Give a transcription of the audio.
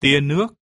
tia nước.